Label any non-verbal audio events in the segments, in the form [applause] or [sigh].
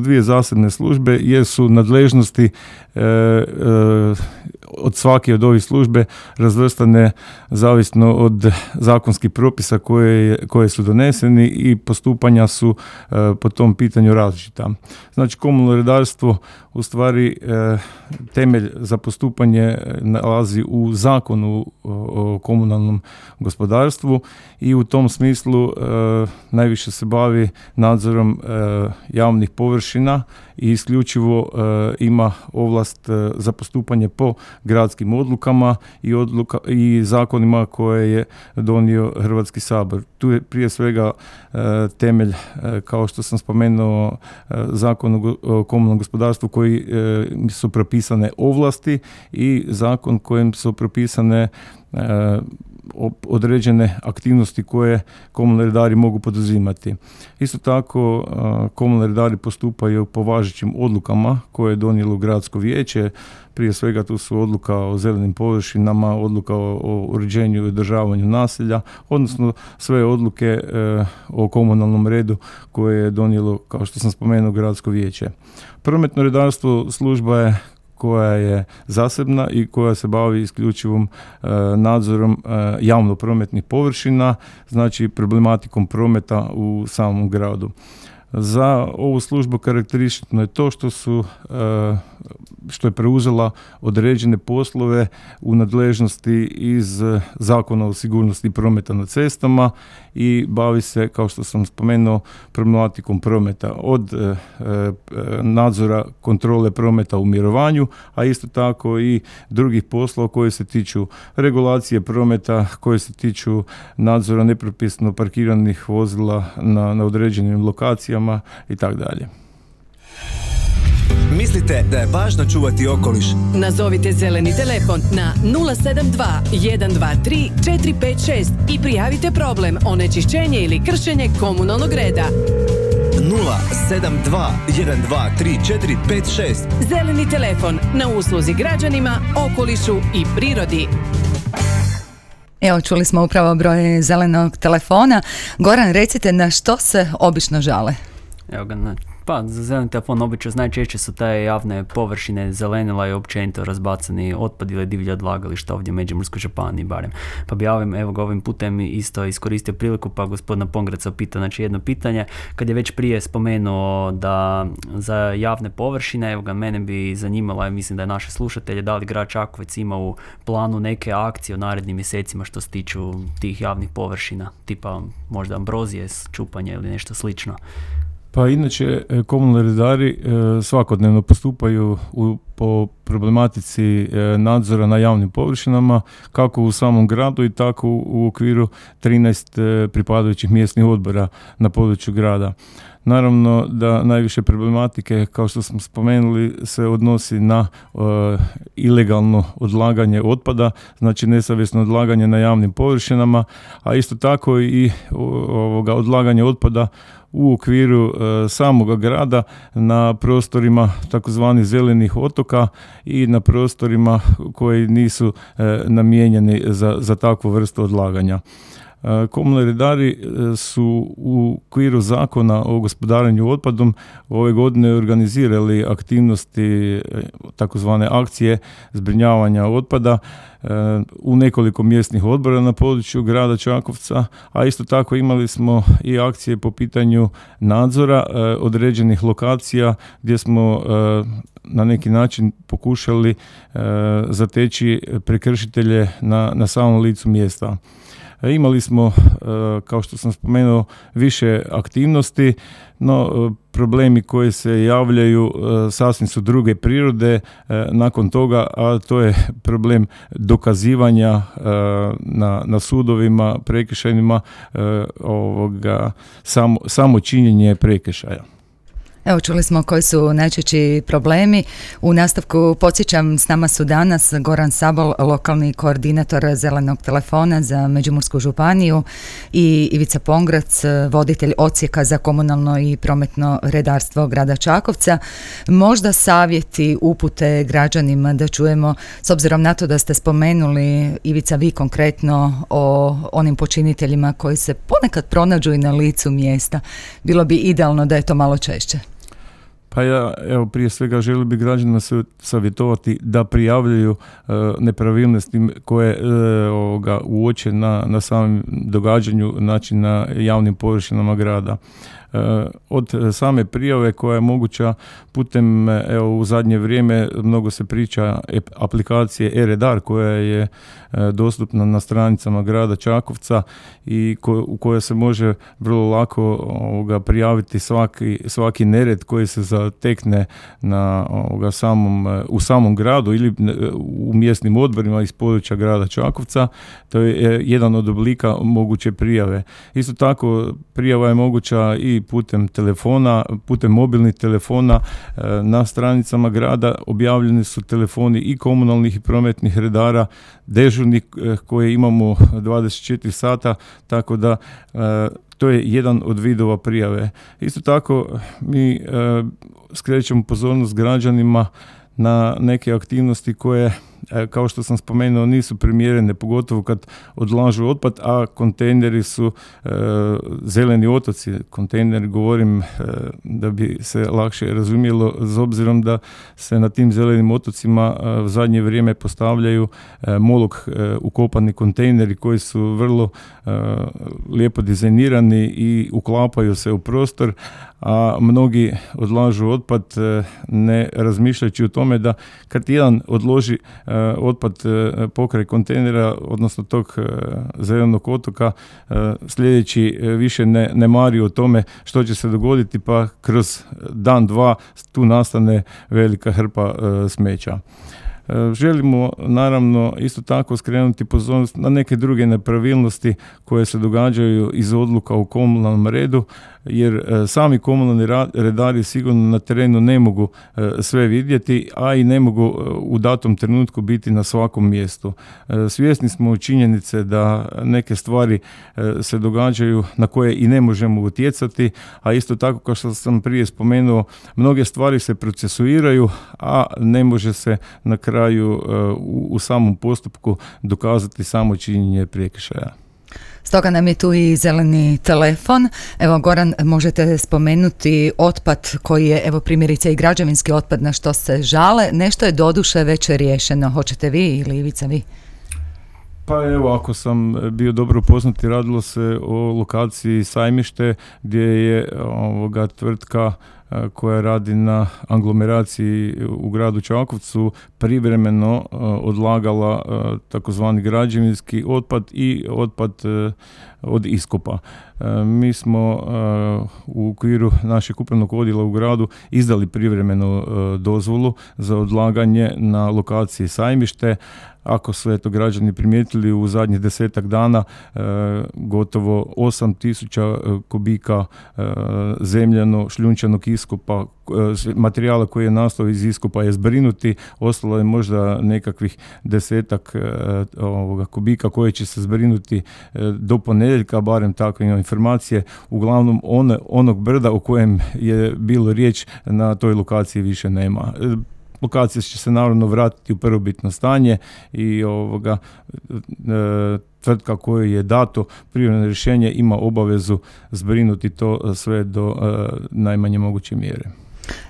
Dvije zasebne službe jesu nadležnosti e, e, od svake od ovih službe razvrstane zavisno od zakonskih propisa koje, koje su doneseni i postupanja su e, po tom pitanju različita. Znači komunalno redarstvo u stvari temelj za postupanje nalazi u zakonu o komunalnom gospodarstvu i u tom smislu najviše se bavi nadzorom javnih površina i isključivo e, ima ovlast e, za postupanje po gradskim odlukama i, odluka, i zakonima koje je donio Hrvatski sabor. Tu je prije svega e, temelj, kao što sam spomenuo, zakon o komunalnom gospodarstvu koji su propisane ovlasti i zakon kojim su propisane određene aktivnosti koje komunalni redari mogu poduzimati. Isto tako komunalni redari postupaju po važećim odlukama koje je donijelo gradsko vijeće. Prije svega tu su odluka o zelenim površinama, odluka o uređenju i održavanju naselja, odnosno sve odluke e, o komunalnom redu koje je donijelo, kao što sam spomenuo, gradsko vijeće. Prometno redarstvo služba je koja je zasebna i koja se bavi isključivom e, nadzorom e, javno prometnih površina, znači problematikom prometa u samom gradu. Za ovu službu karakteristično je to što su e, što je preuzela određene poslove u nadležnosti iz Zakona o sigurnosti prometa na cestama i bavi se, kao što sam spomenuo, problematikom prometa od e, e, nadzora kontrole prometa u mirovanju, a isto tako i drugih poslova koji se tiču regulacije prometa, koji se tiču nadzora nepropisno parkiranih vozila na, na određenim lokacijama i tako dalje. Mislite da je važno čuvati okoliš? Nazovite zeleni telefon na 072 123 456 i prijavite problem onečišćenje ili kršenje komunalnog reda. 072 123 456 Zeleni telefon na usluzi građanima, okolišu i prirodi. Evo, čuli smo upravo broj zelenog telefona. Goran, recite na što se obično žale? Evo ga, na pa, za zeleni telefon obično najčešće su te javne površine zelenila i općenito razbacani otpad ili divlja odlagališta ovdje u Međimurskoj županiji barem. Pa bi ja ovim, evo ga ovim putem isto iskoristio priliku pa gospodina Pongraca pita, znači jedno pitanje, kad je već prije spomenuo da za javne površine, evo ga mene bi zanimalo, ja mislim da je naše slušatelje, da li grad Čakovec ima u planu neke akcije u narednim mjesecima što se tiču tih javnih površina, tipa možda ambrozije, čupanje ili nešto slično. Pa inače, e, komunalni redari e, svakodnevno postupaju u, po problematici e, nadzora na javnim površinama, kako u samom gradu i tako u okviru 13 pripadajućih mjesnih odbora na području grada. Naravno da najviše problematike, kao što smo spomenuli, se odnosi na ilegalno odlaganje otpada, znači nesavjesno odlaganje na javnim površinama, a isto tako i ovoga odlaganje otpada u okviru e, samoga grada na prostorima takozvanih zelenih otoka i na prostorima koji nisu e, namijenjeni za, za takvu vrstu odlaganja. E, komunalni redari e, su u okviru zakona o gospodarenju otpadom ove godine organizirali aktivnosti e, takozvane akcije zbrinjavanja otpada u nekoliko mjesnih odbora na području grada Čakovca, a isto tako imali smo i akcije po pitanju nadzora određenih lokacija gdje smo na neki način pokušali zateći prekršitelje na, na samom licu mjesta. E, imali smo, e, kao što sam spomenuo, više aktivnosti, no e, problemi koji se javljaju sasvim su druge prirode nakon toga, a to je problem dokazivanja na, na sudovima, prekršajnima, ovoga, samo, samo činjenje prekršaja. Evo čuli smo koji su najčešći problemi. U nastavku podsjećam s nama su danas Goran Sabol, lokalni koordinator zelenog telefona za Međimursku županiju i Ivica Pongrac, voditelj ocijeka za komunalno i prometno redarstvo grada Čakovca. Možda savjeti upute građanima da čujemo, s obzirom na to da ste spomenuli Ivica vi konkretno o onim počiniteljima koji se ponekad pronađu i na licu mjesta. Bilo bi idealno da je to malo češće. Pa ja, evo, prije svega želio bi građanima savjetovati da prijavljaju e, nepravilnosti koje e, ovoga, uoče na, na samom događanju, znači na javnim površinama grada. Eh, od same prijave koja je moguća putem, eh, evo u zadnje vrijeme mnogo se priča aplikacije e-redar koja je eh, dostupna na stranicama grada Čakovca i u kojoj se može vrlo lako ovoga, prijaviti svaki, svaki nered koji se zatekne na ovoga, samom, u samom gradu ili u mjesnim odborima iz područja grada Čakovca. To je jedan od oblika moguće prijave. Isto tako prijava je moguća i putem telefona, putem mobilnih telefona e, na stranicama grada objavljeni su telefoni i komunalnih i prometnih redara, dežurnih e, koje imamo [laughs] 24 sata, tako da e, to je jedan od vidova prijave. Isto tako mi skrećemo pozornost građanima na neke aktivnosti koje kao što sam spomenuo, nisu primjerene, pogotovo kad odlažu otpad, a kontejneri su e, zeleni otoci. Kontejner govorim e, da bi se lakše razumjelo, s obzirom da se na tim zelenim otocima u zadnje vrijeme postavljaju molog ukopani kontejneri koji su vrlo lijepo dizajnirani i uklapaju se u prostor, a mnogi odlažu otpad ne razmišljajući o tome da kad jedan odloži E, otpad e, pokraj kontejnera, odnosno tog e, zelenog otoka, sljedeći više ne, ne mari o tome što će se dogoditi, pa kroz dan, dva tu nastane velika hrpa smeća. Želimo naravno isto tako skrenuti pozornost na neke druge nepravilnosti koje se događaju iz odluka u komunalnom redu jer e, sami komunalni redari sigurno na terenu ne mogu e, sve vidjeti, a i ne mogu e, u datom trenutku biti na svakom mjestu. Svjesni smo činjenice da neke stvari se događaju na koje i ne možemo utjecati, a isto tako kao što sam prije spomenuo, mnoge stvari se procesuiraju, a ne može se na kraju u samom postupku dokazati samo činjenje prekršaja. Stoga nam je tu i zeleni telefon. Evo Goran, možete spomenuti otpad koji je, evo primjerice i građevinski otpad na što se žale. Nešto je doduše već riješeno. Hoćete vi ili Ivica vi? Pa evo, ako sam bio dobro upoznati, radilo se o lokaciji Sajmište gdje je ovoga tvrtka koja radi na anglomeraciji u gradu Čakovcu privremeno odlagala takozvani građevinski otpad i otpad od iskopa. Mi smo u okviru našeg upravnog odjela u gradu izdali privremenu dozvolu za odlaganje na lokaciji sajmište, ako su eto građani primijetili u zadnjih desetak dana e, gotovo 8000 e, kubika e, zemljano šljunčanog iskopa e, materijala koji je nastao iz iskopa je zbrinuti, ostalo je možda nekakvih desetak ovoga kubika koje će se zbrinuti do ponedjeljka, barem takve informacije. Uglavnom one, onog brda o kojem je bilo riječ na toj lokaciji više nema. Lokacija će se naravno vratiti u prvobitno stanje i ovoga e, tvrtka koju je dato privremeno rješenje ima obavezu zbrinuti to sve do e, najmanje moguće mjere.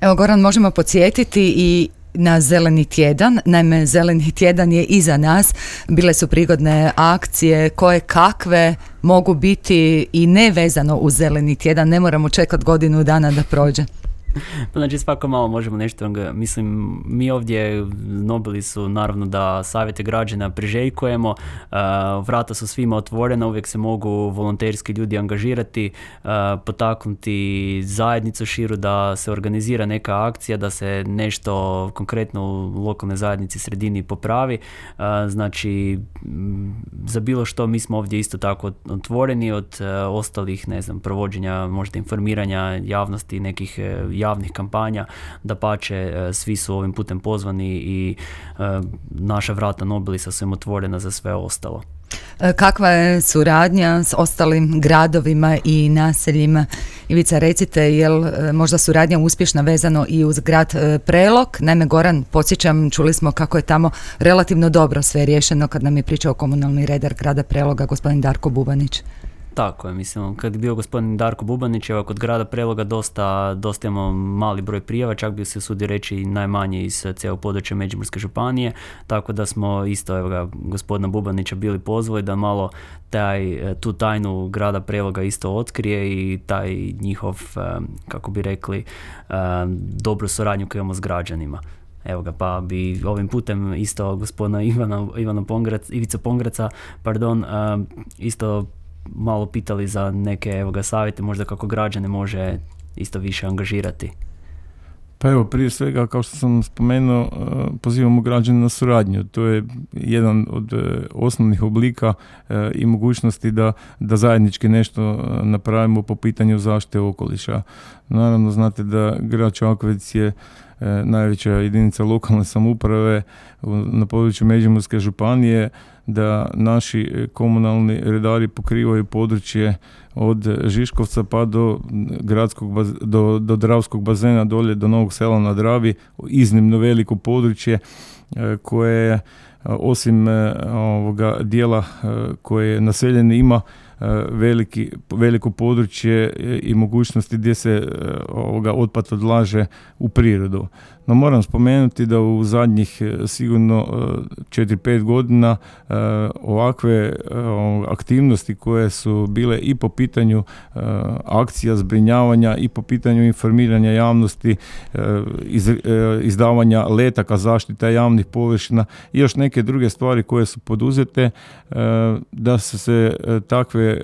Evo Goran, možemo podsjetiti i na Zeleni tjedan. Naime, Zeleni tjedan je iza nas. Bile su prigodne akcije koje kakve mogu biti i nevezano uz Zeleni tjedan. Ne moramo čekati godinu dana da prođe. [laughs] pa znači svako malo možemo nešto, mislim, mi ovdje nobili su naravno da savjete građana priželjkujemo, vrata su svima otvorena, uvijek se mogu volonterski ljudi angažirati, potaknuti zajednicu širu da se organizira neka akcija, da se nešto konkretno u lokalnoj zajednici sredini popravi, znači za bilo što mi smo ovdje isto tako otvoreni od ostalih, ne znam, provođenja, možda informiranja javnosti, nekih javnih kampanja, da pače e, svi su ovim putem pozvani i e, naša vrata Nobilisa su im otvorena za sve ostalo. E, kakva je suradnja s ostalim gradovima i naseljima? Ivica, recite, je li možda suradnja uspješna vezano i uz grad Prelog? Naime, Goran, podsjećam, čuli smo kako je tamo relativno dobro sve riješeno kad nam je pričao komunalni redar grada Preloga, gospodin Darko Bubanić. Tako je, mislim, kad je bio gospodin Darko Bubanić, evo kod grada Preloga dosta, dosta imamo mali broj prijava, čak bi se sudio reći najmanje iz cijelog područja Međimurske županije, tako da smo isto evo ga, gospodina Bubanića bili pozvali da malo taj, tu tajnu grada Preloga isto otkrije i taj njihov, kako bi rekli, dobru suradnju koju imamo s građanima. Evo ga, pa bi ovim putem isto gospodina Ivana, Ivana Pongrac, Ivica Pongraca, pardon, isto malo pitali za neke evo ga, savjete, možda kako građane može isto više angažirati. Pa evo, prije svega, kao što sam spomenuo, e, pozivamo građane na suradnju. To je jedan od e, osnovnih oblika e, i mogućnosti da, da zajednički nešto napravimo po pitanju zaštite okoliša. Naravno, znate da grad Čakovec je najveća jedinica lokalne samouprave na području Međimurske županije, da naši komunalni redari pokrivaju područje od Žiškovca pa do gradskog do, do Dravskog bazena dolje do Novog sela na Dravi, iznimno veliko područje e, koje e, osim e, ovoga dijela koje naseljeni ima veliki, veliko područje i mogućnosti gdje se ovoga otpad odlaže u prirodu. No moram spomenuti da u zadnjih e, sigurno 4-5 e, godina e, ovakve aktivnosti koje su bile i po pitanju akcija zbrinjavanja i po pitanju informiranja javnosti, izdavanja letaka zaštita javnih površina i još neke druge stvari koje su poduzete da su se takve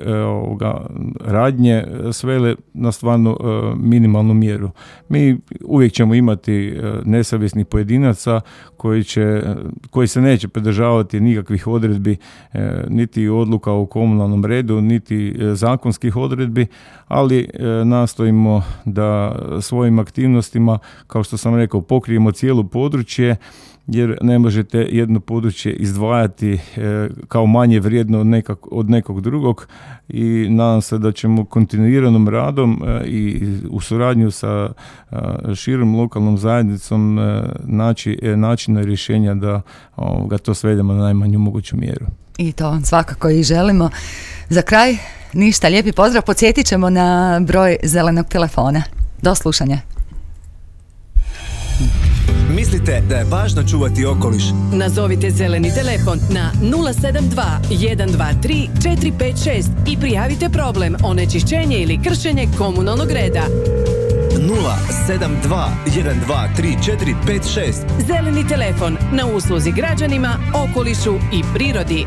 radnje svele na stvarno minimalnu mjeru. Mi uvijek ćemo imati nesavjesnih pojedinaca koji, će, koji se neće pridržavati nikakvih odredbi e, niti odluka u komunalnom redu, niti e, zakonskih odredbi, ali e, nastojimo da svojim aktivnostima, kao što sam rekao, pokrijemo cijelo područje jer ne možete jedno područje izdvajati e, kao manje vrijedno od, nekak, od nekog drugog i nadam se da ćemo kontinuiranom radom e, i u suradnju sa e, širom lokalnom zajednicom naći načina rješenja da ga to svedemo na najmanju moguću mjeru. I to svakako i želimo. Za kraj, ništa, lijepi pozdrav, podsjetit ćemo na broj zelenog telefona. Do slušanja. Mislite da je važno čuvati okoliš? Nazovite zeleni telefon na 072 123 456 i prijavite problem onečišćenje ili kršenje komunalnog reda. 072 123 456 Zeleni telefon na usluzi građanima, okolišu i prirodi.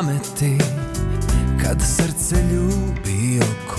pameti Kad srce ljubi oko